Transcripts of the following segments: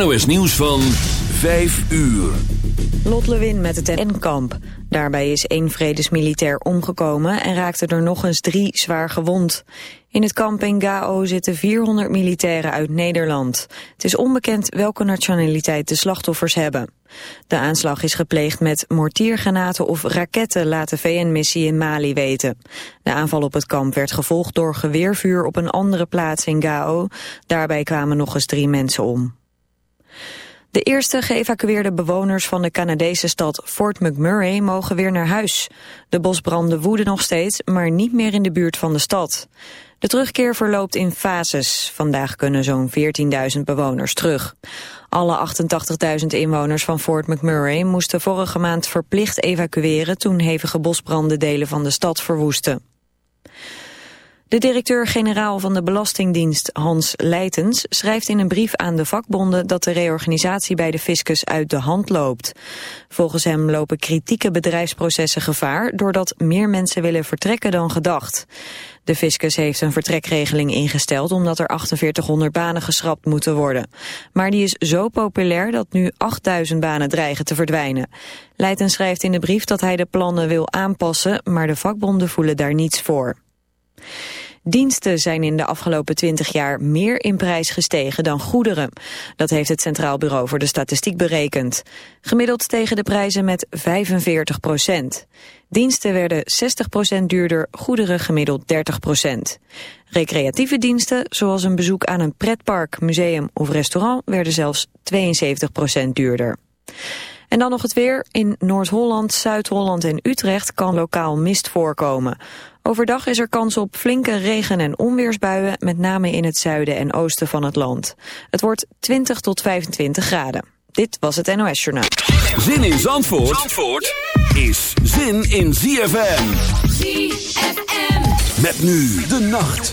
NOS Nieuws van 5 uur. Lot Lewin met het N-kamp. Daarbij is één vredesmilitair omgekomen en raakte er nog eens drie zwaar gewond. In het kamp in Gao zitten 400 militairen uit Nederland. Het is onbekend welke nationaliteit de slachtoffers hebben. De aanslag is gepleegd met mortiergranaten of raketten, laat de VN-missie in Mali weten. De aanval op het kamp werd gevolgd door geweervuur op een andere plaats in Gao. Daarbij kwamen nog eens drie mensen om. De eerste geëvacueerde bewoners van de Canadese stad Fort McMurray mogen weer naar huis. De bosbranden woeden nog steeds, maar niet meer in de buurt van de stad. De terugkeer verloopt in fases. Vandaag kunnen zo'n 14.000 bewoners terug. Alle 88.000 inwoners van Fort McMurray moesten vorige maand verplicht evacueren toen hevige bosbranden delen van de stad verwoesten. De directeur-generaal van de Belastingdienst, Hans Leitens, schrijft in een brief aan de vakbonden dat de reorganisatie bij de fiscus uit de hand loopt. Volgens hem lopen kritieke bedrijfsprocessen gevaar doordat meer mensen willen vertrekken dan gedacht. De fiscus heeft een vertrekregeling ingesteld omdat er 4800 banen geschrapt moeten worden. Maar die is zo populair dat nu 8000 banen dreigen te verdwijnen. Leitens schrijft in de brief dat hij de plannen wil aanpassen, maar de vakbonden voelen daar niets voor. Diensten zijn in de afgelopen 20 jaar meer in prijs gestegen dan goederen. Dat heeft het Centraal Bureau voor de Statistiek berekend. Gemiddeld stegen de prijzen met 45 procent. Diensten werden 60 procent duurder, goederen gemiddeld 30 procent. Recreatieve diensten, zoals een bezoek aan een pretpark, museum of restaurant, werden zelfs 72 procent duurder. En dan nog het weer. In Noord-Holland, Zuid-Holland en Utrecht kan lokaal mist voorkomen. Overdag is er kans op flinke regen- en onweersbuien, met name in het zuiden en oosten van het land. Het wordt 20 tot 25 graden. Dit was het NOS Journaal. Zin in Zandvoort, Zandvoort is zin in ZFM. ZFM. Met nu de nacht.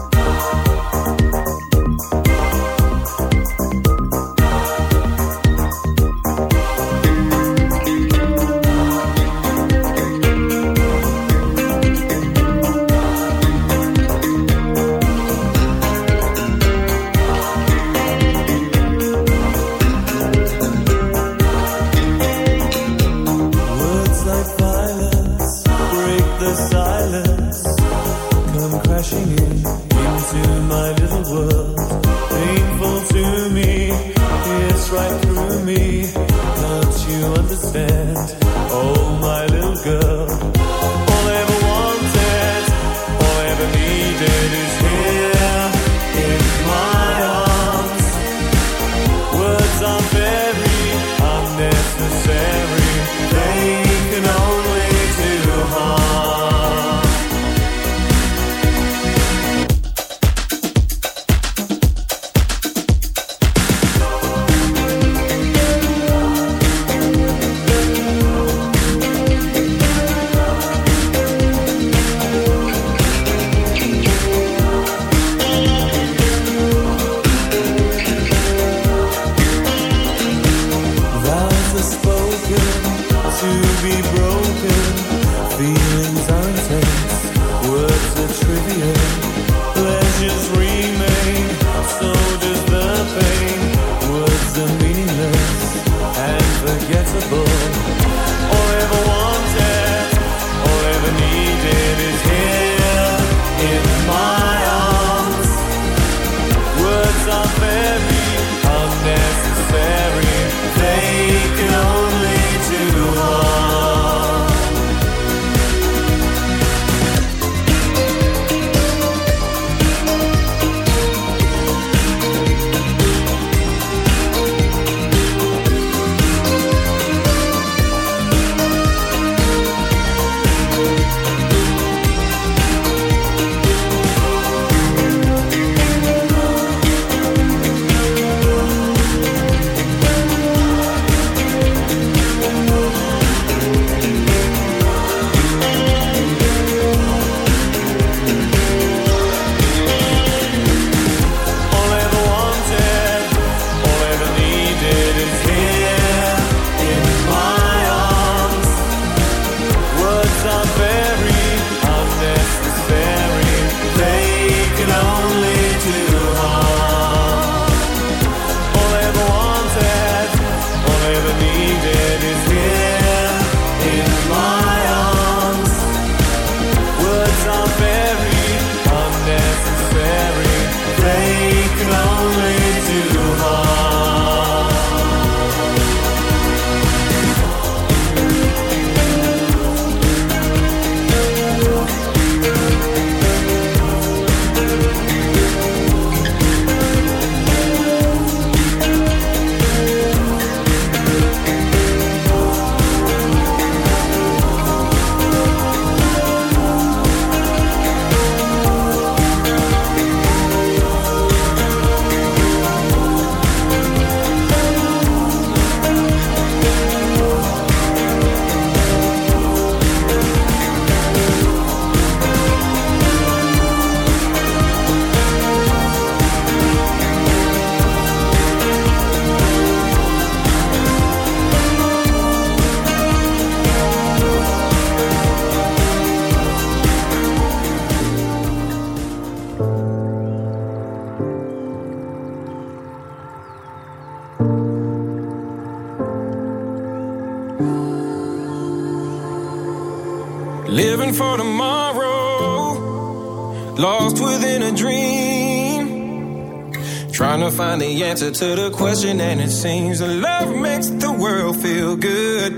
the answer to the question, and it seems love makes the world feel good.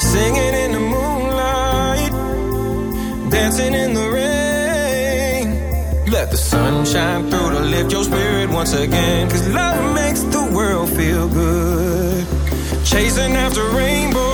Singing in the moonlight, dancing in the rain. Let the sunshine through to lift your spirit once again, cause love makes the world feel good. Chasing after rainbows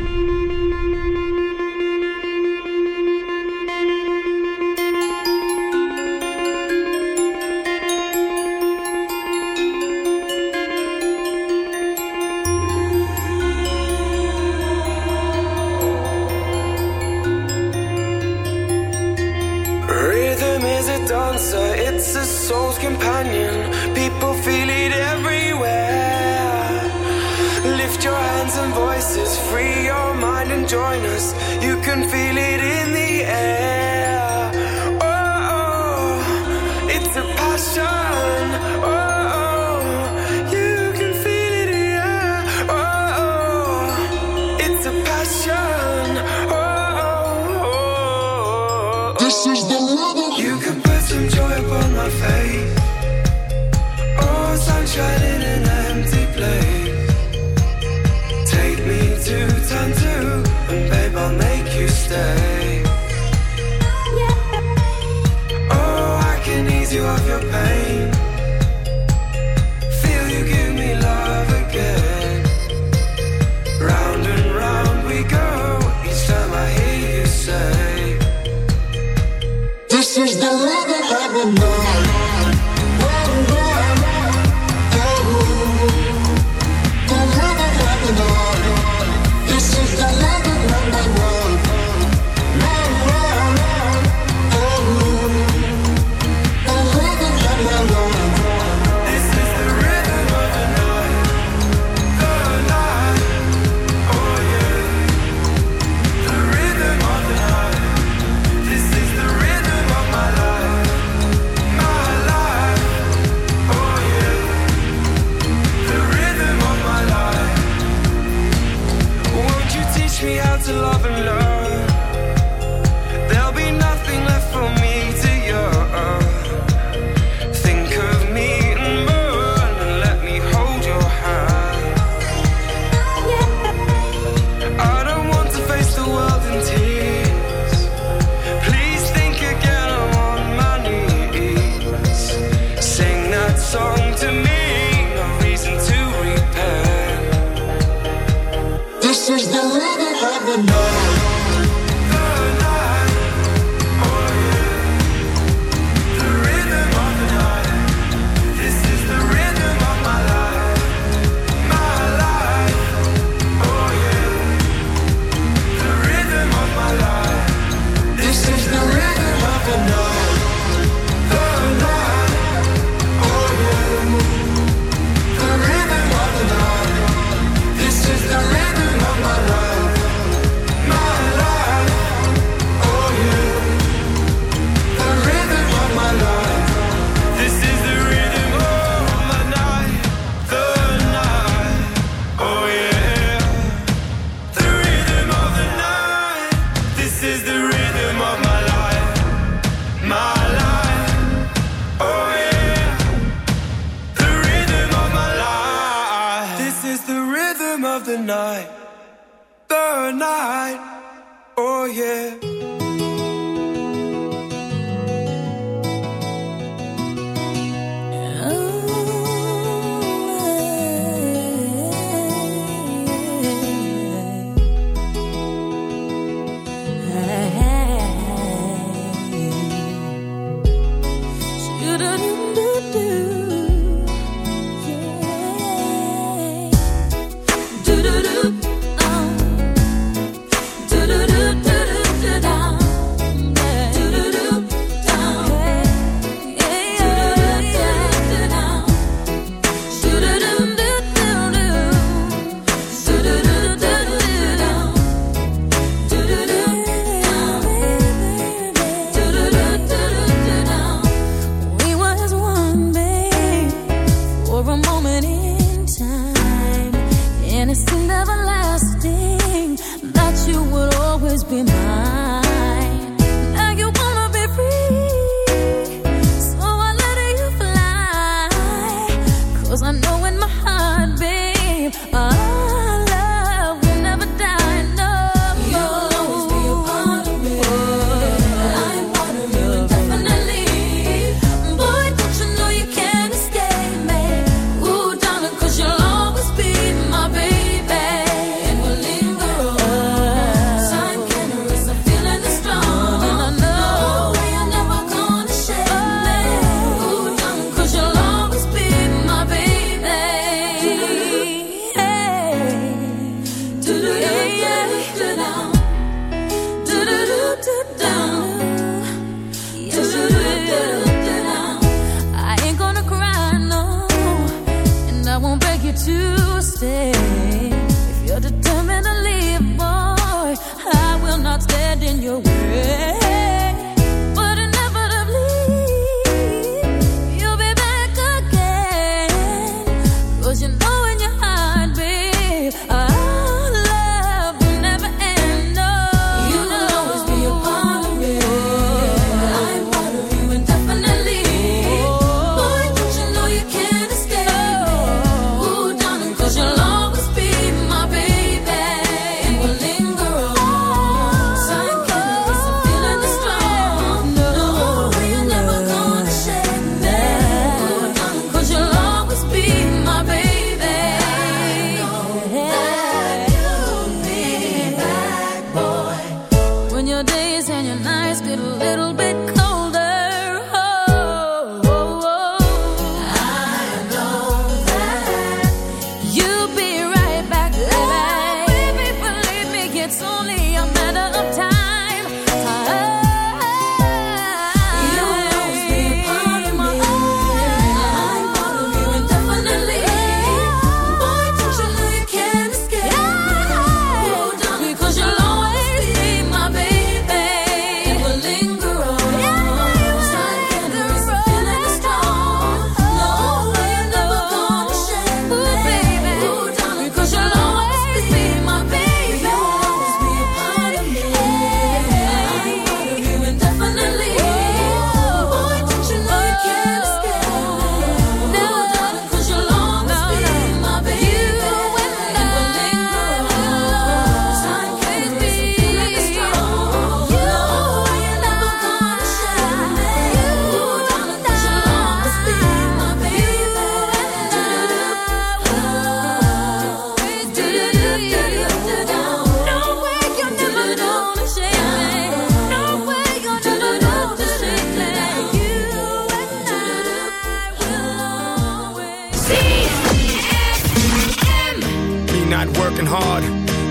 hard.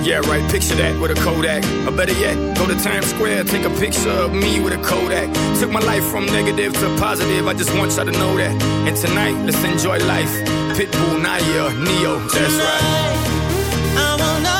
Yeah, right, picture that with a Kodak. Or better yet, go to Times Square, take a picture of me with a Kodak. Took my life from negative to positive, I just want y'all to know that. And tonight, let's enjoy life. Pitbull, Nayer, Ne-Yo, that's right. I will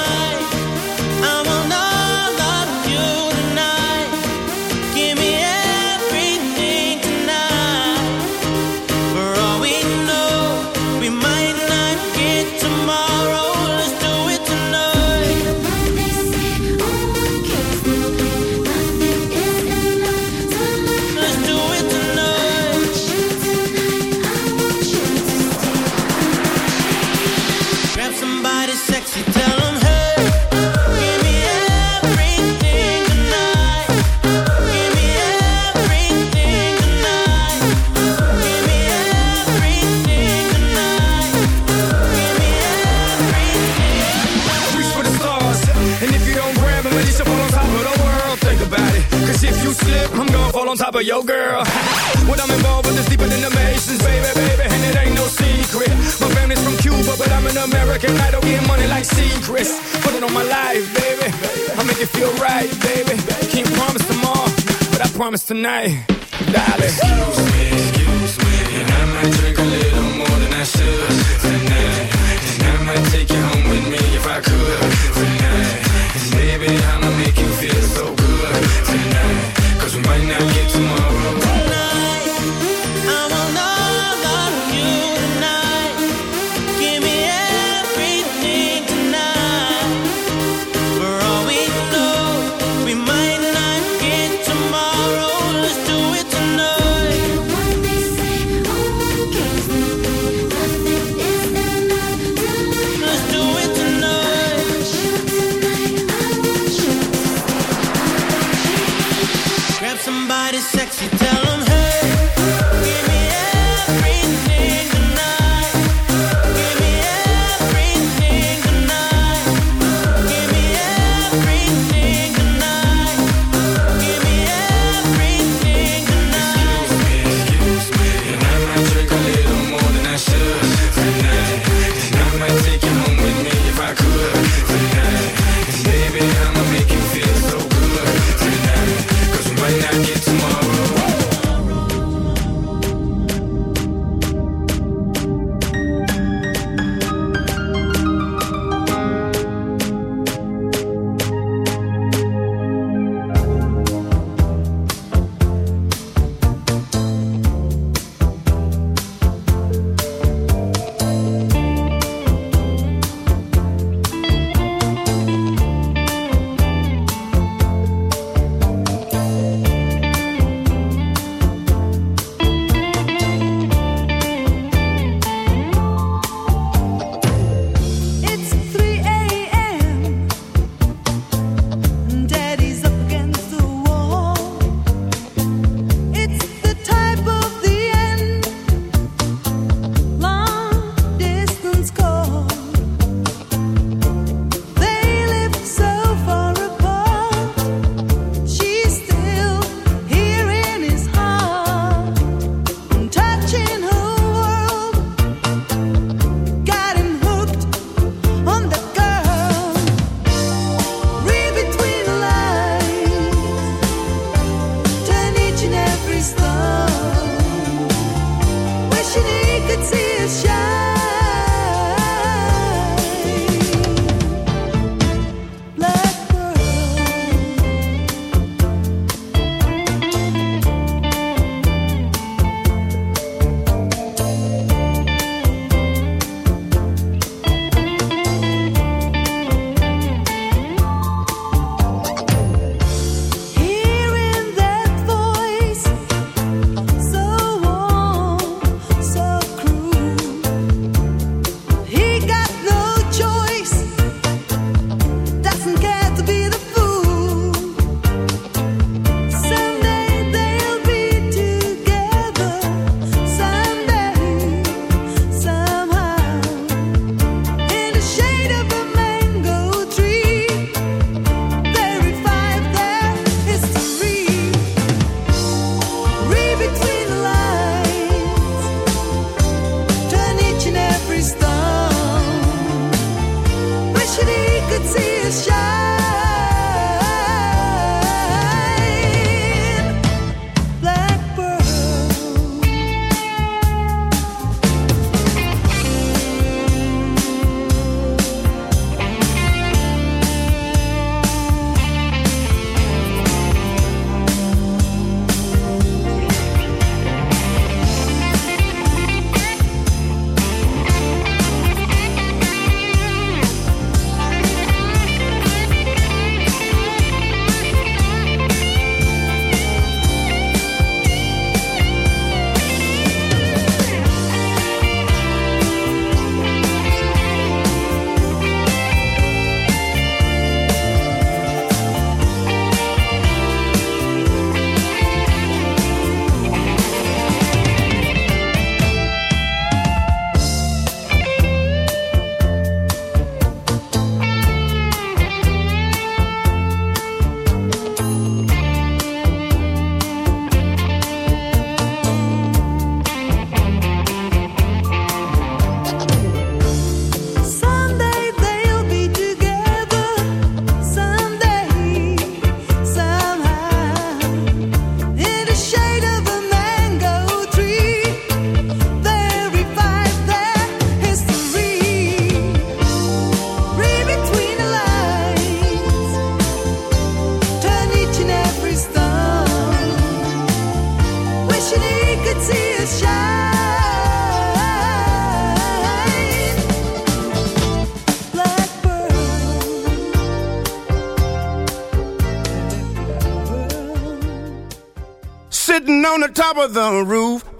I